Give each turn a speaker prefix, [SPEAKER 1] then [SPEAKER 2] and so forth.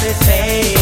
[SPEAKER 1] everything